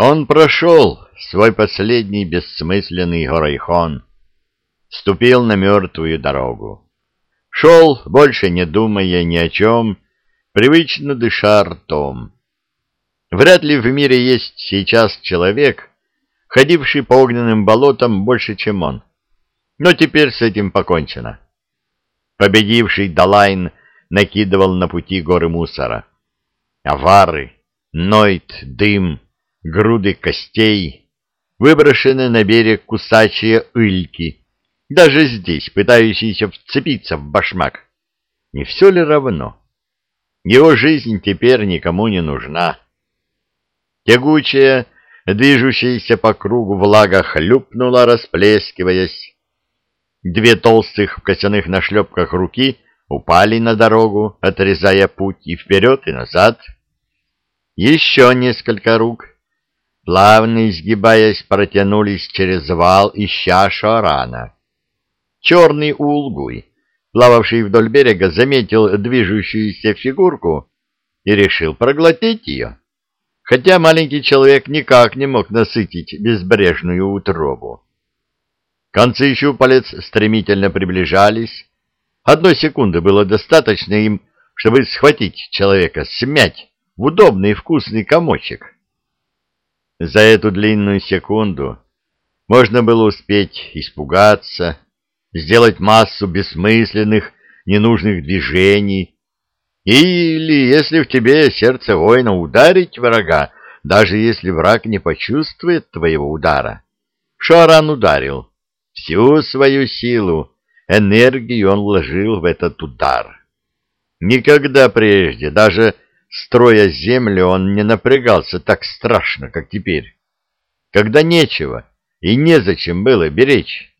Он прошел свой последний бессмысленный горайхон, ступил на мертвую дорогу. Шел, больше не думая ни о чем, привычно дыша ртом. Вряд ли в мире есть сейчас человек, ходивший по огненным болотам больше, чем он. Но теперь с этим покончено. Победивший Далайн накидывал на пути горы мусора. Авары, нойт, дым, груды костей, выброшены на берег кусачие ыльки, даже здесь пытающиеся вцепиться в башмак. Не все ли равно? Его жизнь теперь никому не нужна. Тягучая, движущаяся по кругу влага хлюпнула, расплескиваясь. Две толстых в костяных нашлепках руки упали на дорогу, отрезая путь и вперед, и назад. Еще несколько рук, плавно изгибаясь, протянулись через вал, ища шарана. Черный улгуй, плававший вдоль берега, заметил движущуюся фигурку и решил проглотить ее, хотя маленький человек никак не мог насытить безбрежную утробу. Концы щупалец стремительно приближались. Одной секунды было достаточно им, чтобы схватить человека, смять в удобный вкусный комочек. За эту длинную секунду можно было успеть испугаться, сделать массу бессмысленных, ненужных движений, или, если в тебе сердце воина, ударить врага, даже если враг не почувствует твоего удара. Шаран ударил. Всю свою силу, энергию он вложил в этот удар. Никогда прежде, даже строя землю, он не напрягался так страшно, как теперь, когда нечего и незачем было беречь.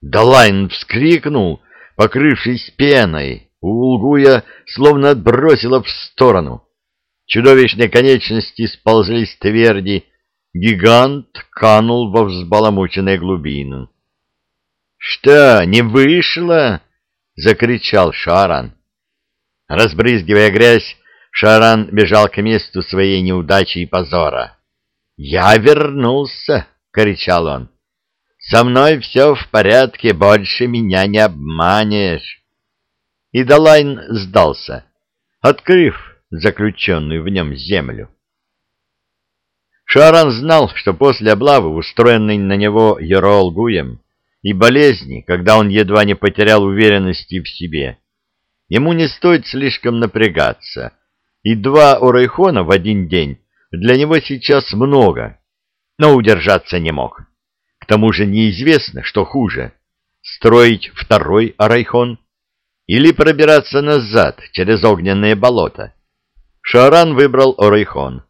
Далайн вскрикнул, покрывшись пеной, Улгуя словно отбросило в сторону. Чудовищные конечности сползли с тверди, гигант канул во взбаламученные глубины. — Что, не вышло? — закричал Шаран. Разбрызгивая грязь, Шаран бежал к месту своей неудачи и позора. «Я вернулся!» — кричал он. Со мной все в порядке, больше меня не обманешь. И Далайн сдался, открыв заключенную в нем землю. Шаран знал, что после облавы, устроенной на него Еролгуем, и болезни, когда он едва не потерял уверенности в себе, ему не стоит слишком напрягаться, и два орайхона в один день для него сейчас много, но удержаться не мог тому же неизвестно, что хуже — строить второй Арайхон или пробираться назад через огненное болото. Шаран выбрал Орайхон.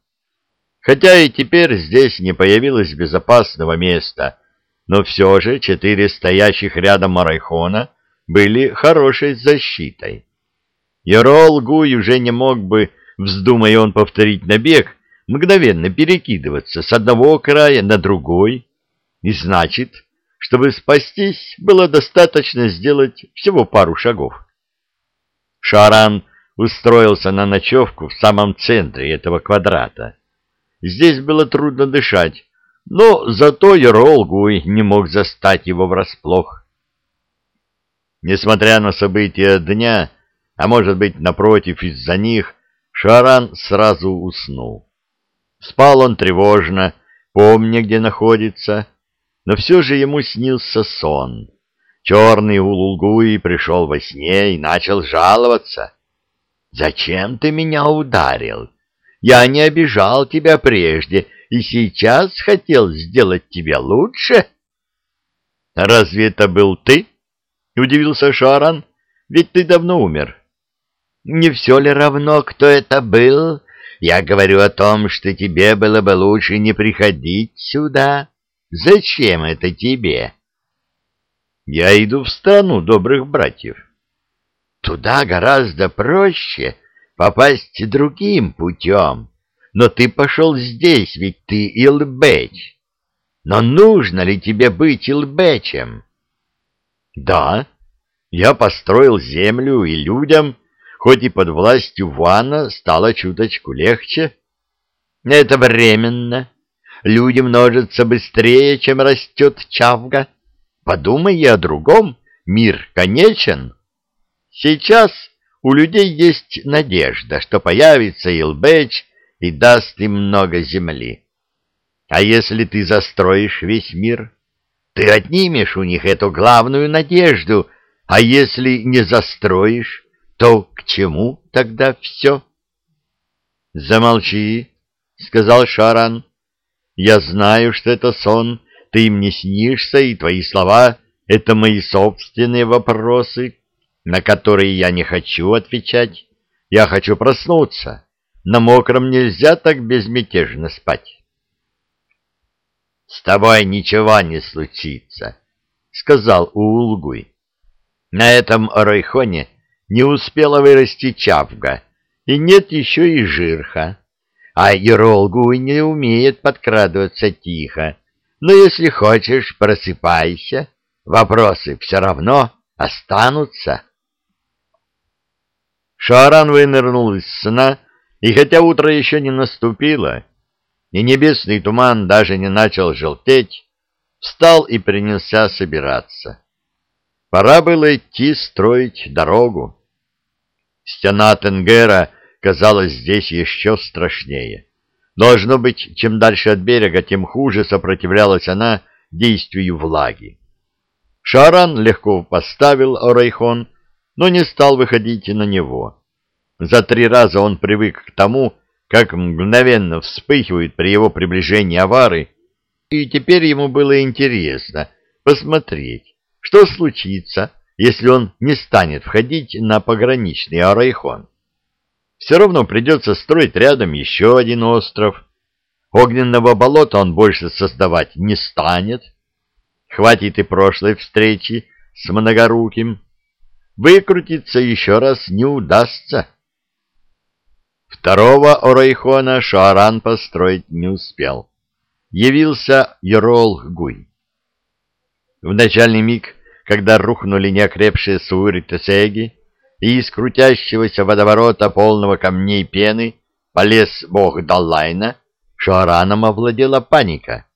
Хотя и теперь здесь не появилось безопасного места, но все же четыре стоящих рядом Арайхона были хорошей защитой. Ярол Гуй уже не мог бы, вздумая он повторить набег, мгновенно перекидываться с одного края на другой, и значит, чтобы спастись, было достаточно сделать всего пару шагов. Шаран устроился на ночевку в самом центре этого квадрата. Здесь было трудно дышать, но зато Еролгуй не мог застать его врасплох. Несмотря на события дня, а может быть, напротив, из-за них, Шаран сразу уснул. Спал он тревожно, помня, где находится, но все же ему снился сон. Черный Улулгуй пришел во сне и начал жаловаться. «Зачем ты меня ударил? Я не обижал тебя прежде и сейчас хотел сделать тебя лучше». «Разве это был ты?» — удивился Шаран. «Ведь ты давно умер». «Не все ли равно, кто это был? Я говорю о том, что тебе было бы лучше не приходить сюда». Зачем это тебе? Я иду в страну добрых братьев. Туда гораздо проще попасть другим путем. Но ты пошел здесь, ведь ты Илбеч. Но нужно ли тебе быть Илбечем? Да, я построил землю и людям, хоть и под властью Вана, стало чуточку легче. Это временно. люди множатся быстрее, чем растет чавга. Подумай о другом, мир конечен. Сейчас у людей есть надежда, что появится Илбэч и даст им много земли. А если ты застроишь весь мир, ты отнимешь у них эту главную надежду, а если не застроишь, то чему тогда все? — Замолчи, — сказал Шаран. — Я знаю, что это сон, ты им не снишься, и твои слова — это мои собственные вопросы, на которые я не хочу отвечать. Я хочу проснуться. На мокром нельзя так безмятежно спать. — С тобой ничего не случится, — сказал Уулгуй. На этом Райхоне не успела вырасти чавга, и нет еще и жирха. А Еролгуй не умеет подкрадываться тихо. Но если хочешь, просыпайся, вопросы все равно останутся. Шаран вынырнул из сна, и хотя утро еще не наступило, и небесный туман даже не начал желтеть, встал и принялся собираться. Пора было идти строить дорогу. Стена Тенгера казалась здесь еще страшнее. Должно быть, чем дальше от берега, тем хуже сопротивлялась она действию влаги. Шаран легко поставил Орайхон, но не стал выходить на него. За три раза он привык к тому, как мгновенно вспыхивают при его приближении авары, и теперь ему было интересно посмотреть, что случится, если он не станет входить на пограничный Арайхон. Все равно придется строить рядом еще один остров. Огненного болота он больше создавать не станет. Хватит и прошлой встречи с Многоруким. Выкрутиться еще раз не удастся. Второго Орайхона Шааран построить не успел. Явился Ерол Гуй. В начальный миг, когда рухнули неокрепшие сури Тесеги, и из крутящегося водоворота полного камней пены полез бог Даллайна, Шаараном овладела паника.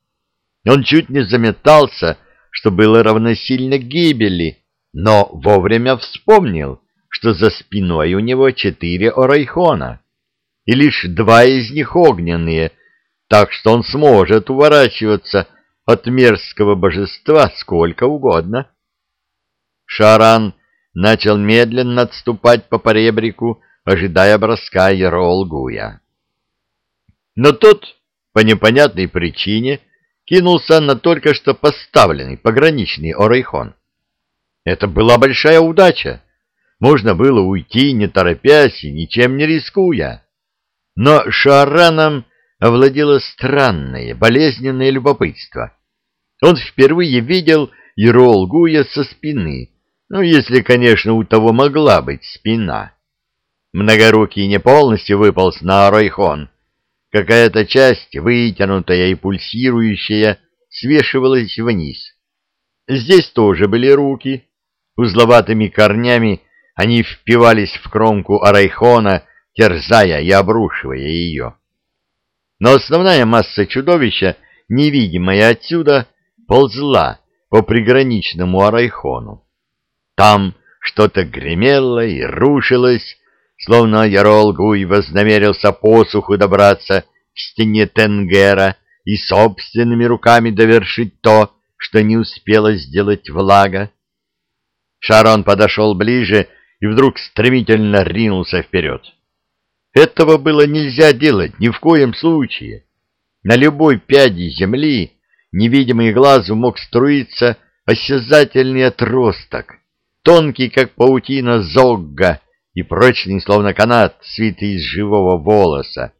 Он чуть не заметался, что было равносильно гибели, но вовремя вспомнил, что за спиной у него четыре орайхона и лишь два из них огненные, так что он сможет уворачиваться от мерзкого божества сколько угодно. Шаран начал медленно отступать по поребрику, ожидая броска Еролгуя. Но тот, по непонятной причине, кинулся на только что поставленный пограничный Орейхон. Это была большая удача. Можно было уйти, не торопясь и ничем не рискуя. Но Шараном овладело странное, болезненное любопытство. Он впервые видел Иролгуя со спины, ну, если, конечно, у того могла быть спина. Многорукий не полностью выполз на Ройхон. Какая-то часть, вытянутая и пульсирующая, свешивалась вниз. Здесь тоже были руки. Узловатыми корнями они впивались в кромку Арайхона, терзая и обрушивая ее. Но основная масса чудовища, невидимая отсюда, ползла по приграничному Арайхону. Там что-то гремело и рушилось, словно Ярол Гуй вознамерился посуху добраться к стене Тенгера и собственными руками довершить то, что не успела сделать влага. Шарон подошел ближе и вдруг стремительно ринулся вперед. Этого было нельзя делать ни в коем случае. На любой пяди земли невидимый глазу мог струиться осязательный отросток, тонкий, как паутина зогга, и прочный, словно канат, свитый из живого волоса.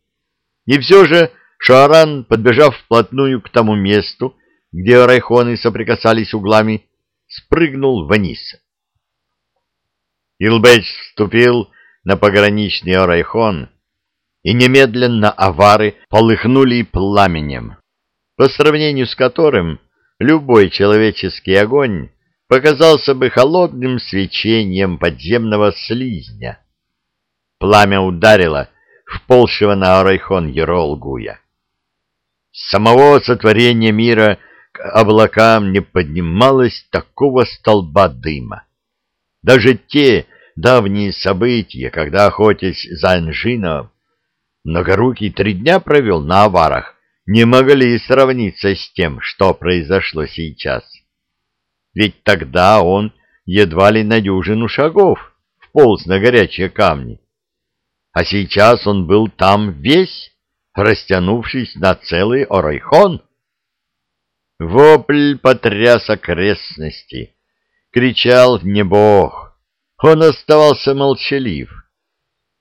И все же Шааран, подбежав вплотную к тому месту, где райхоны соприкасались углами, спрыгнул вниз. Илбэч вступил на пограничный Орайхон, и немедленно авары полыхнули пламенем, по сравнению с которым любой человеческий огонь показался бы холодным свечением подземного слизня. Пламя ударило в полшего на Орайхон Еролгуя. Самого сотворения мира к облакам не поднималось такого столба дыма. Даже те давние события, когда, охотясь за Анжином, Многорукий три дня провел на аварах, не могли сравниться с тем, что произошло сейчас. Ведь тогда он едва ли на дюжину шагов вполз на горячие камни. А сейчас он был там весь, растянувшись на целый орайхон. Вопль потряс окрестности, кричал не бог, он оставался молчалив.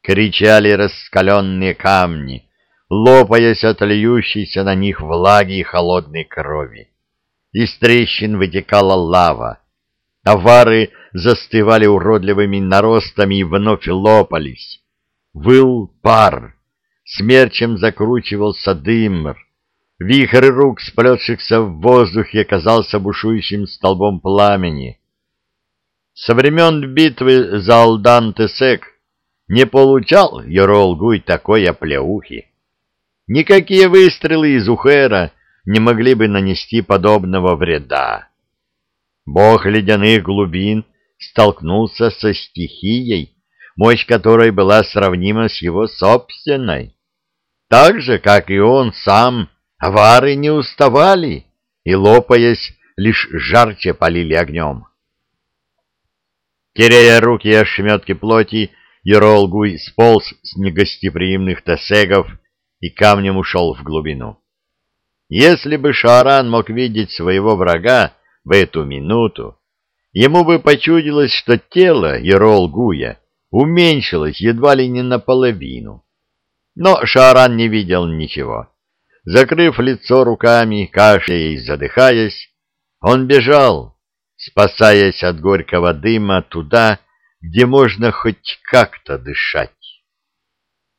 Кричали раскаленные камни, лопаясь от льющейся на них влаги и холодной крови. Из трещин вытекала лава. Авары застывали уродливыми наростами и вновь лопались. Выл пар. Смерчем закручивался дым. Вихрь рук, сплетшихся в воздухе, казался бушующим столбом пламени. Со времен битвы за Алдан-Тесек не получал Yorol такой оплеухи. Никакие выстрелы из Ухера не могли бы нанести подобного вреда. Бог ледяных глубин столкнулся со стихией, мощь которой была сравнима с его собственной. Так же, как и он сам, авары не уставали и, лопаясь, лишь жарче полили огнем. Теряя руки и ошметки плоти, Еролгуй сполз с негостеприимных тесегов и камнем ушел в глубину. Если бы Шааран мог видеть своего врага в эту минуту, ему бы почудилось, что тело Еролгуя уменьшилось едва ли не наполовину. Но Шааран не видел ничего. Закрыв лицо руками, кашляя и задыхаясь, он бежал, спасаясь от горького дыма туда, где можно хоть как-то дышать.